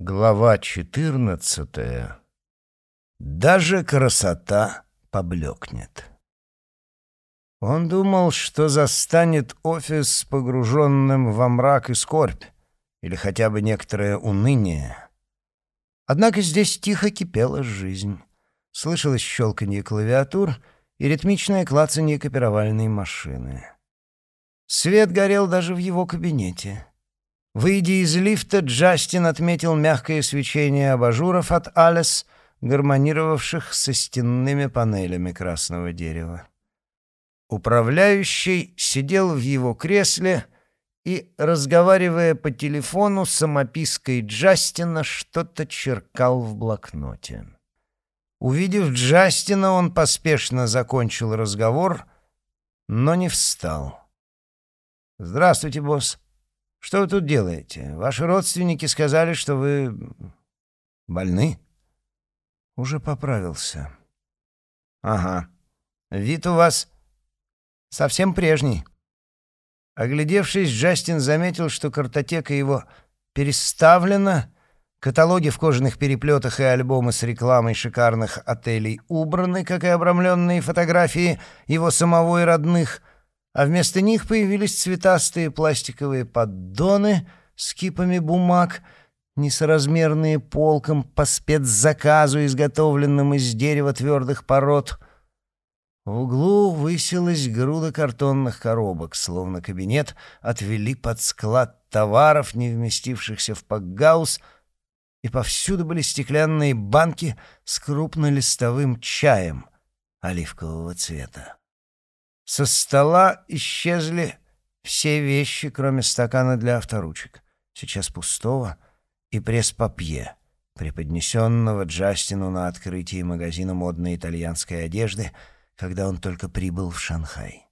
Глава четырнадцатая. Даже красота поблекнет. Он думал, что застанет офис погруженным во мрак и скорбь, или хотя бы некоторое уныние. Однако здесь тихо кипела жизнь. Слышалось щелканье клавиатур и ритмичное клацанье копировальной машины. Свет горел даже в его кабинете. Выйдя из лифта, Джастин отметил мягкое свечение абажуров от Алис, гармонировавших со стенными панелями красного дерева. Управляющий сидел в его кресле и, разговаривая по телефону самопиской Джастина, что-то черкал в блокноте. Увидев Джастина, он поспешно закончил разговор, но не встал. «Здравствуйте, босс», что вы тут делаете? Ваши родственники сказали, что вы больны? Уже поправился. Ага. Вид у вас совсем прежний. Оглядевшись, Джастин заметил, что картотека его переставлена, каталоги в кожаных переплетах и альбомы с рекламой шикарных отелей убраны, как и обрамленные фотографии его самого и родных — а вместо них появились цветастые пластиковые поддоны с кипами бумаг, несоразмерные полком по спецзаказу, изготовленным из дерева твердых пород. В углу высилась груда картонных коробок, словно кабинет отвели под склад товаров, не вместившихся в пакгаус, и повсюду были стеклянные банки с крупнолистовым чаем оливкового цвета. Со стола исчезли все вещи, кроме стакана для авторучек, сейчас пустого, и пресс-папье, преподнесенного Джастину на открытии магазина модной итальянской одежды, когда он только прибыл в Шанхай.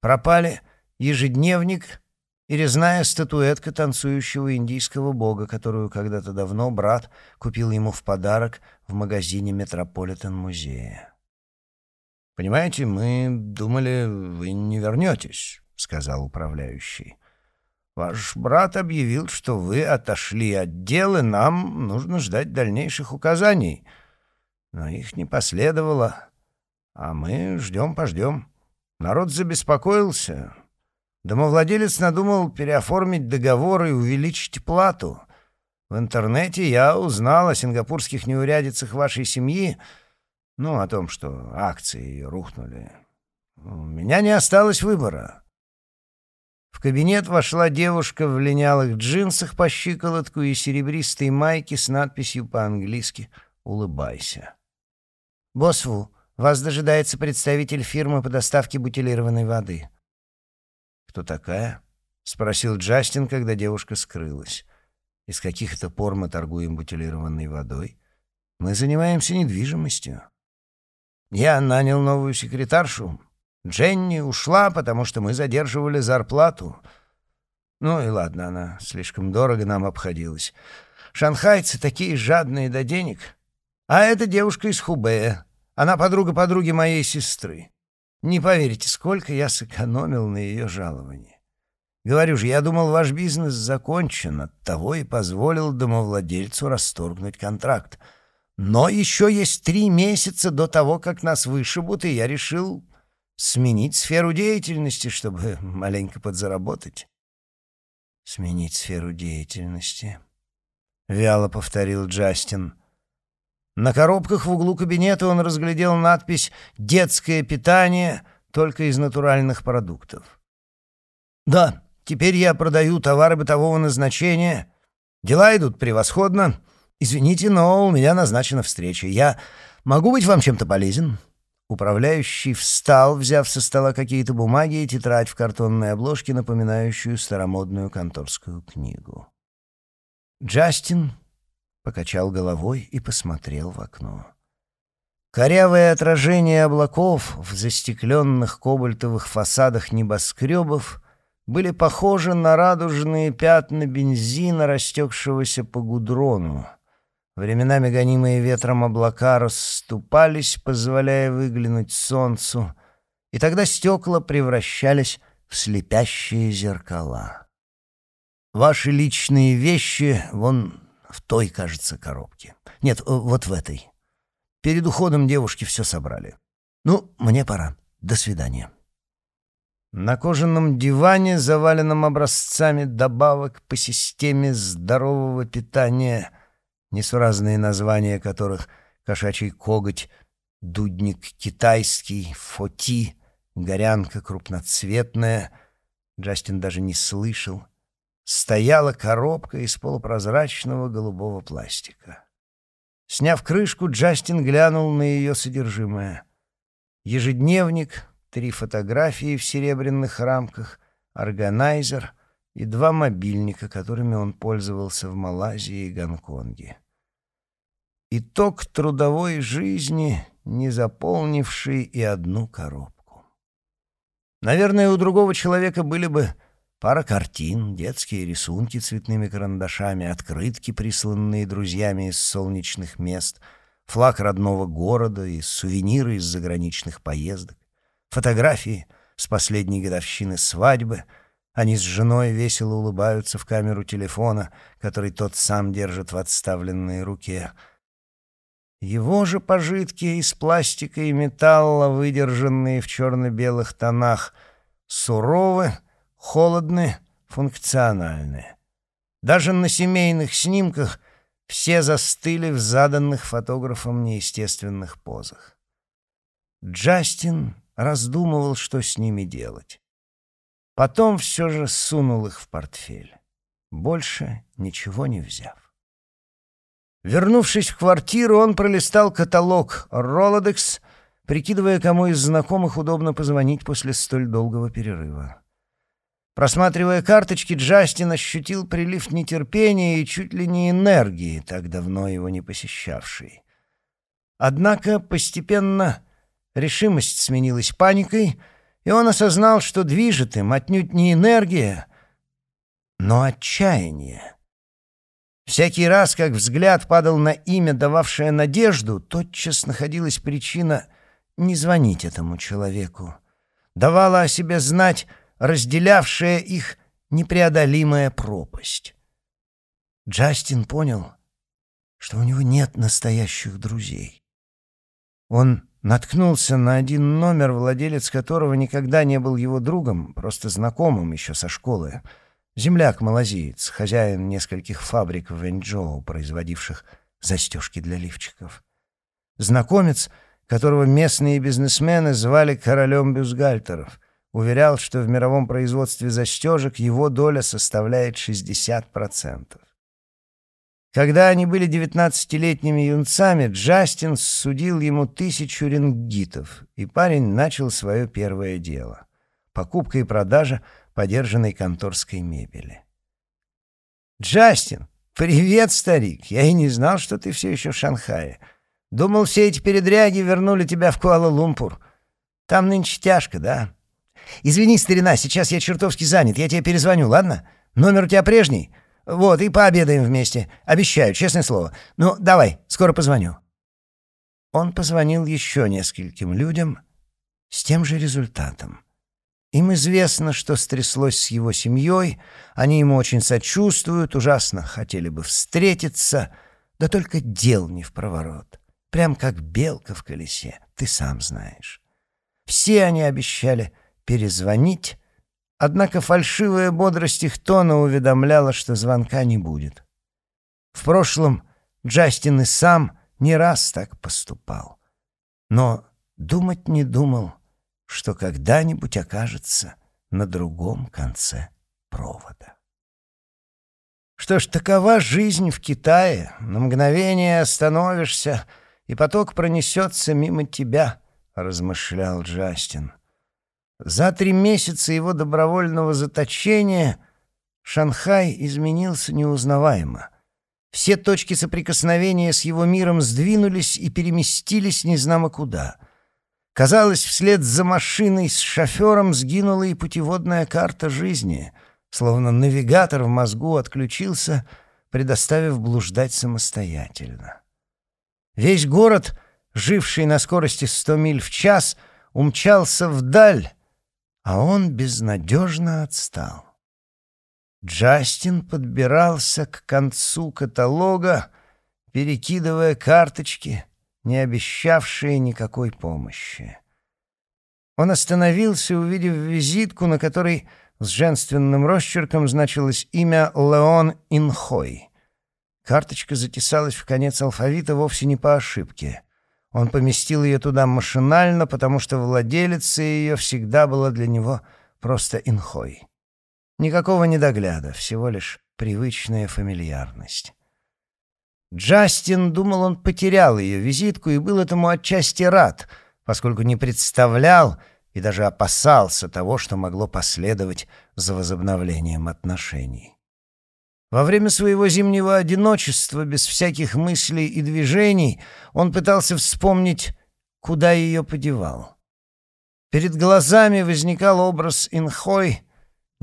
Пропали ежедневник и резная статуэтка танцующего индийского бога, которую когда-то давно брат купил ему в подарок в магазине Метрополитен-музея. «Понимаете, мы думали, вы не вернетесь», — сказал управляющий. «Ваш брат объявил, что вы отошли от дела, нам нужно ждать дальнейших указаний. Но их не последовало, а мы ждем-пождем. Народ забеспокоился. Домовладелец надумал переоформить договор и увеличить плату. В интернете я узнал о сингапурских неурядицах вашей семьи — ну, о том, что акции рухнули. У меня не осталось выбора. В кабинет вошла девушка в линялых джинсах по щиколотку и серебристой майке с надписью по-английски «Улыбайся». «Босс Ву, вас дожидается представитель фирмы по доставке бутилированной воды». «Кто такая?» — спросил Джастин, когда девушка скрылась. «Из каких это пор мы торгуем бутилированной водой? Мы занимаемся недвижимостью». Я нанял новую секретаршу. Дженни ушла, потому что мы задерживали зарплату. Ну и ладно, она слишком дорого нам обходилась. Шанхайцы такие жадные до денег. А эта девушка из Хубея. Она подруга подруги моей сестры. Не поверите, сколько я сэкономил на ее жаловании. Говорю же, я думал, ваш бизнес закончен, оттого и позволил домовладельцу расторгнуть контракт — но еще есть три месяца до того, как нас вышибут, и я решил сменить сферу деятельности, чтобы маленько подзаработать. «Сменить сферу деятельности», — вяло повторил Джастин. На коробках в углу кабинета он разглядел надпись «Детское питание только из натуральных продуктов». «Да, теперь я продаю товары бытового назначения. Дела идут превосходно». «Извините, но у меня назначена встреча. Я могу быть вам чем-то полезен?» Управляющий встал, взяв со стола какие-то бумаги и тетрадь в картонной обложке, напоминающую старомодную конторскую книгу. Джастин покачал головой и посмотрел в окно. Корявое отражение облаков в застекленных кобальтовых фасадах небоскребов были похожи на радужные пятна бензина, растекшегося по гудрону. Временами гонимые ветром облака расступались, позволяя выглянуть солнцу, и тогда стекла превращались в слепящие зеркала. Ваши личные вещи вон В той, кажется, коробке. Нет, вот в этой. Перед уходом девушки все собрали. Ну, мне пора. До свидания. На кожаном диване, заваленном образцами добавок по системе здорового питания, несуразные названия которых «кошачий коготь», «дудник китайский», «фоти», «горянка крупноцветная», Джастин даже не слышал, стояла коробка из полупрозрачного голубого пластика. Сняв крышку, Джастин глянул на ее содержимое. Ежедневник, три фотографии в серебряных рамках, органайзер и два мобильника, которыми он пользовался в Малайзии и Гонконге. Итог трудовой жизни, не заполнивший и одну коробку. Наверное, у другого человека были бы Пара картин, детские рисунки цветными карандашами, открытки, присланные друзьями из солнечных мест, флаг родного города и сувениры из заграничных поездок, фотографии с последней годовщины свадьбы. Они с женой весело улыбаются в камеру телефона, который тот сам держит в отставленной руке. Его же пожитки из пластика и металла, выдержанные в черно-белых тонах, суровы, холодны, функциональны. Даже на семейных снимках все застыли в заданных фотографом неестественных позах. Джастин раздумывал, что с ними делать. Потом все же сунул их в портфель, больше ничего не взяв. Вернувшись в квартиру, он пролистал каталог «Ролодекс», прикидывая, кому из знакомых удобно позвонить после столь долгого перерыва. Просматривая карточки, Джастин ощутил прилив нетерпения и чуть ли не энергии, так давно его не посещавшей. Однако постепенно решимость сменилась паникой, и он осознал, что движет им отнюдь не энергия, но отчаяние. Всякий раз, как взгляд падал на имя, дававшее надежду, тотчас находилась причина не звонить этому человеку. Давала о себе знать разделявшая их непреодолимая пропасть. Джастин понял, что у него нет настоящих друзей. Он наткнулся на один номер, владелец которого никогда не был его другом, просто знакомым еще со школы. Земляк-малазиец, хозяин нескольких фабрик в Вэньчжоу, производивших застежки для лифчиков. Знакомец, которого местные бизнесмены звали королем бюстгальтеров уверял, что в мировом производстве застежек его доля составляет 60%. Когда они были девятнадцатилетними юнцами, Джастин судил ему тысячу рингитов, и парень начал свое первое дело — покупка и продажа подержанной конторской мебели. «Джастин, привет, старик! Я и не знал, что ты все еще в Шанхае. Думал, все эти передряги вернули тебя в Куала-Лумпур. Там нынче тяжко, да?» «Извини, старина, сейчас я чертовски занят, я тебе перезвоню, ладно? Номер у тебя прежний? Вот, и пообедаем вместе. Обещаю, честное слово. Ну, давай, скоро позвоню». Он позвонил еще нескольким людям с тем же результатом. Им известно, что стряслось с его семьей, они ему очень сочувствуют, ужасно хотели бы встретиться, да только дел не в проворот. Прям как белка в колесе, ты сам знаешь. Все они обещали перезвонить, однако фальшивая бодрость их тона уведомляла, что звонка не будет. В прошлом Джастин и сам не раз так поступал, но думать не думал, что когда-нибудь окажется на другом конце провода. Что ж, такова жизнь в Китае. На мгновение остановишься, и поток пронесется мимо тебя, — размышлял Джастин. За три месяца его добровольного заточения Шанхай изменился неузнаваемо. Все точки соприкосновения с его миром сдвинулись и переместились незнамо куда. Казалось, вслед за машиной с шофером сгинула и путеводная карта жизни, словно навигатор в мозгу отключился, предоставив блуждать самостоятельно. Весь город, живший на скорости 100 миль в час, умчался вдаль, а он безнадежно отстал. Джастин подбирался к концу каталога, перекидывая карточки, не обещавшие никакой помощи. Он остановился, увидев визитку, на которой с женственным росчерком значилось имя Леон Инхой. Карточка затесалась в конец алфавита вовсе не по ошибке. Он поместил ее туда машинально, потому что владелица ее всегда была для него просто Инхой. Никакого недогляда, всего лишь привычная фамильярность. Джастин думал, он потерял ее визитку и был этому отчасти рад, поскольку не представлял и даже опасался того, что могло последовать за возобновлением отношений. Во время своего зимнего одиночества, без всяких мыслей и движений, он пытался вспомнить, куда ее подевал. Перед глазами возникал образ Инхой,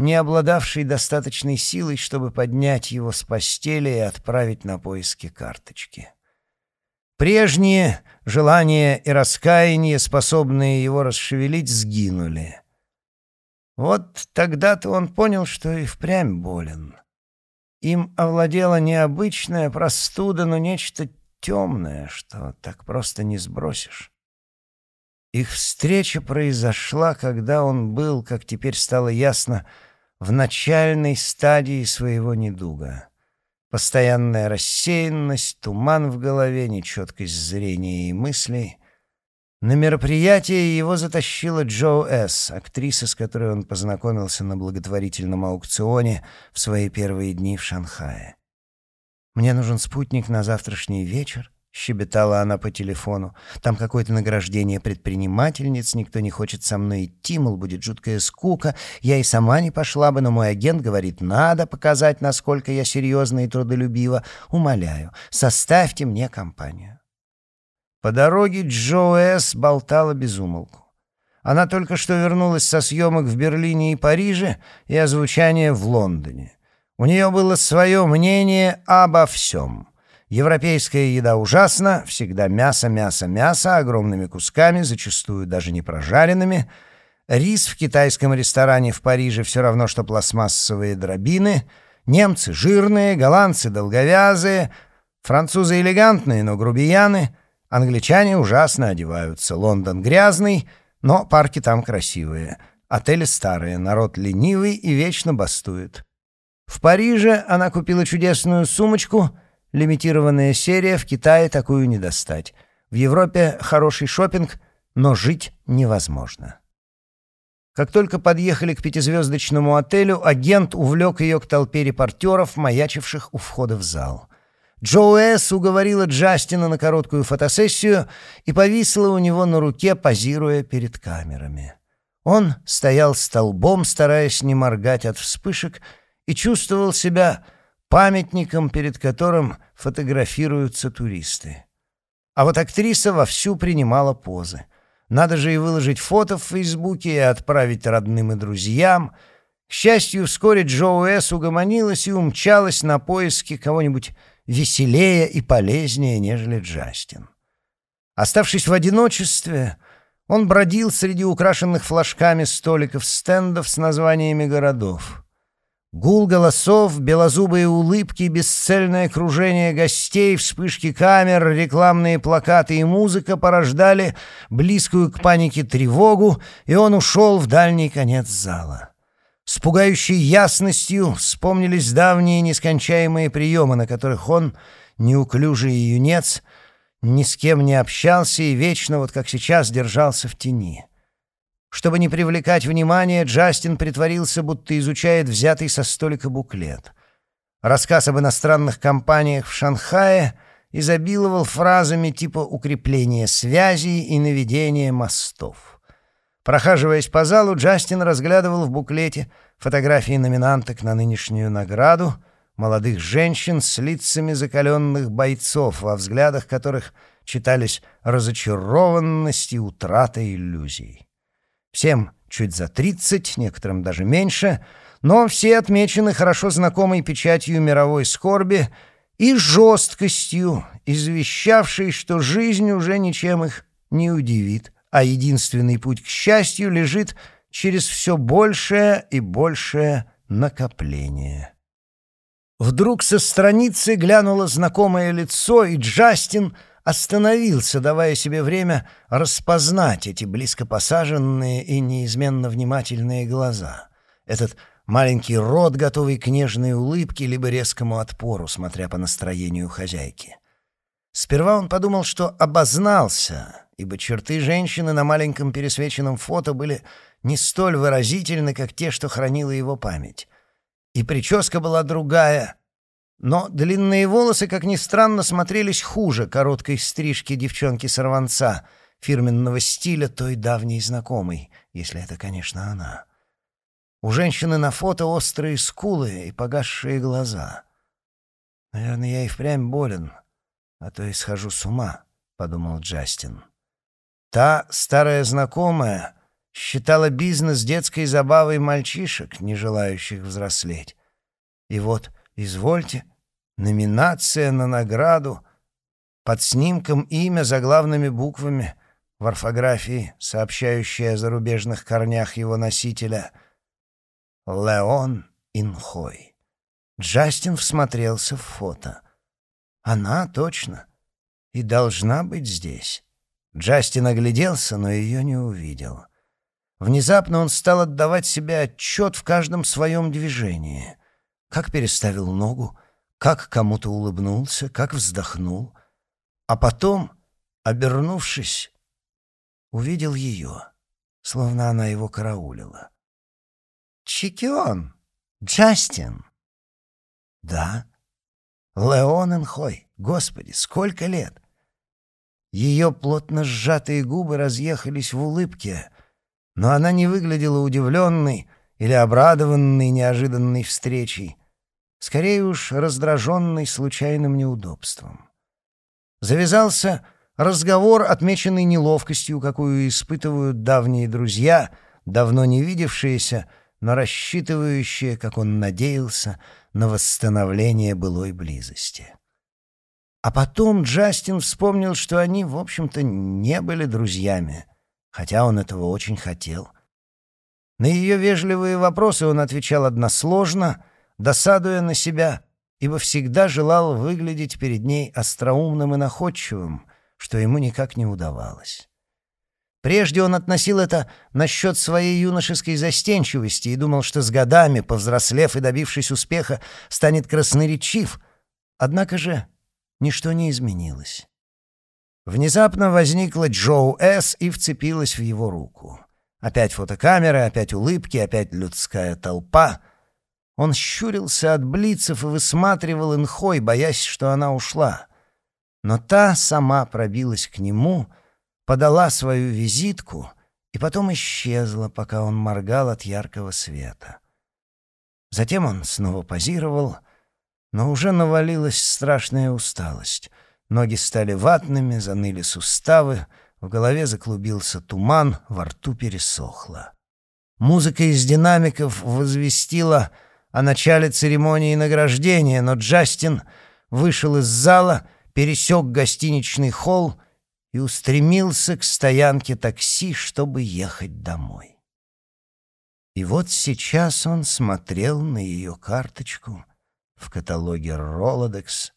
не обладавший достаточной силой, чтобы поднять его с постели и отправить на поиски карточки. Прежние желания и раскаяние, способные его расшевелить, сгинули. Вот тогда-то он понял, что и впрямь болен. Им овладела необычная простуда, но нечто темное, что так просто не сбросишь. Их встреча произошла, когда он был, как теперь стало ясно, в начальной стадии своего недуга. Постоянная рассеянность, туман в голове, нечеткость зрения и мыслей. На мероприятие его затащила Джо С., актриса, с которой он познакомился на благотворительном аукционе в свои первые дни в Шанхае. «Мне нужен спутник на завтрашний вечер», — щебетала она по телефону. «Там какое-то награждение предпринимательниц, никто не хочет со мной идти, мол, будет жуткая скука. Я и сама не пошла бы, но мой агент говорит, надо показать, насколько я серьезна и трудолюбива. Умоляю, составьте мне компанию». По дороге Джо С. болтала без умолку. Она только что вернулась со съемок в Берлине и Париже и озвучания в Лондоне. У нее было свое мнение обо всем — Европейская еда ужасна, всегда мясо, мясо, мясо, огромными кусками, зачастую даже не прожаренными. Рис в китайском ресторане в Париже все равно, что пластмассовые дробины. Немцы жирные, голландцы долговязые, французы элегантные, но грубияны. Англичане ужасно одеваются. Лондон грязный, но парки там красивые. Отели старые, народ ленивый и вечно бастует. В Париже она купила чудесную сумочку — Лимитированная серия, в Китае такую не достать. В Европе хороший шопинг, но жить невозможно. Как только подъехали к пятизвездочному отелю, агент увлек ее к толпе репортеров, маячивших у входа в зал. Джоуэс уговорила Джастина на короткую фотосессию и повисла у него на руке, позируя перед камерами. Он стоял столбом, стараясь не моргать от вспышек, и чувствовал себя памятником, перед которым фотографируются туристы. А вот актриса вовсю принимала позы. Надо же и выложить фото в Фейсбуке и отправить родным и друзьям. К счастью, вскоре Джо Уэс угомонилась и умчалась на поиски кого-нибудь веселее и полезнее, нежели Джастин. Оставшись в одиночестве, он бродил среди украшенных флажками столиков стендов с названиями городов. Гул голосов, белозубые улыбки, бесцельное кружение гостей, вспышки камер, рекламные плакаты и музыка порождали близкую к панике тревогу, и он ушел в дальний конец зала. С пугающей ясностью вспомнились давние нескончаемые приемы, на которых он, неуклюжий юнец, ни с кем не общался и вечно, вот как сейчас, держался в тени. Чтобы не привлекать внимания, Джастин притворился, будто изучает взятый со столика буклет. Рассказ об иностранных компаниях в Шанхае изобиловал фразами типа «укрепление связей» и «наведение мостов». Прохаживаясь по залу, Джастин разглядывал в буклете фотографии номинанток на нынешнюю награду, молодых женщин с лицами закаленных бойцов, во взглядах которых читались разочарованность и утрата иллюзий. Всем чуть за 30, некоторым даже меньше, но все отмечены хорошо знакомой печатью мировой скорби и жесткостью, извещавшей, что жизнь уже ничем их не удивит, а единственный путь к счастью лежит через все большее и большее накопление. Вдруг со страницы глянуло знакомое лицо, и Джастин остановился, давая себе время распознать эти близко посаженные и неизменно внимательные глаза. Этот маленький рот, готовый к нежной улыбке, либо резкому отпору, смотря по настроению хозяйки. Сперва он подумал, что обознался, ибо черты женщины на маленьком пересвеченном фото были не столь выразительны, как те, что хранила его память. И прическа была другая, но длинные волосы, как ни странно, смотрелись хуже короткой стрижки девчонки-сорванца, фирменного стиля той давней знакомой, если это, конечно, она. У женщины на фото острые скулы и погасшие глаза. «Наверное, я и впрямь болен, а то и схожу с ума», — подумал Джастин. Та старая знакомая считала бизнес детской забавой мальчишек, не желающих взрослеть. И вот, извольте, номинация на награду, под снимком имя заглавными буквами в орфографии, сообщающее о зарубежных корнях его носителя — Леон Инхой. Джастин всмотрелся в фото. Она точно и должна быть здесь. Джастин огляделся, но ее не увидел. Внезапно он стал отдавать себе отчет в каждом своем движении. Как переставил ногу, как кому-то улыбнулся, как вздохнул. А потом, обернувшись, увидел ее, словно она его караулила. «Чикион! Джастин!» «Да. Леон Энхой. Господи, сколько лет!» Ее плотно сжатые губы разъехались в улыбке, но она не выглядела удивленной или обрадованной неожиданной встречей, скорее уж раздраженной случайным неудобством. Завязался разговор, отмеченный неловкостью, какую испытывают давние друзья, давно не видевшиеся, но рассчитывающие, как он надеялся, на восстановление былой близости. А потом Джастин вспомнил, что они, в общем-то, не были друзьями, хотя он этого очень хотел. На ее вежливые вопросы он отвечал односложно, досадуя на себя, ибо всегда желал выглядеть перед ней остроумным и находчивым, что ему никак не удавалось. Прежде он относил это насчет своей юношеской застенчивости и думал, что с годами, повзрослев и добившись успеха, станет красноречив. Однако же ничто не изменилось. Внезапно возникла Джоу С. и вцепилась в его руку. Опять фотокамеры, опять улыбки, опять людская толпа. Он щурился от блицев и высматривал Инхой, боясь, что она ушла. Но та сама пробилась к нему, подала свою визитку и потом исчезла, пока он моргал от яркого света. Затем он снова позировал — но уже навалилась страшная усталость. Ноги стали ватными, заныли суставы, в голове заклубился туман, во рту пересохло. Музыка из динамиков возвестила о начале церемонии награждения, но Джастин вышел из зала, пересек гостиничный холл и устремился к стоянке такси, чтобы ехать домой. И вот сейчас он смотрел на ее карточку — в каталоге Rolodex.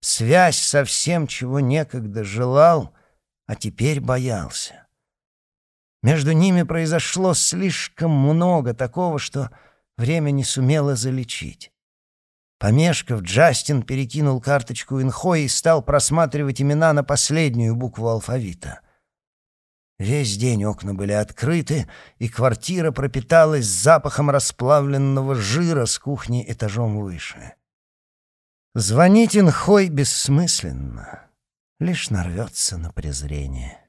Связь со всем, чего некогда желал, а теперь боялся. Между ними произошло слишком много такого, что время не сумело залечить. Помешков, Джастин перекинул карточку инхо и стал просматривать имена на последнюю букву алфавита — Весь день окна были открыты, и квартира пропиталась запахом расплавленного жира с кухни этажом выше. Звонить Инхой бессмысленно, лишь нарвется на презрение.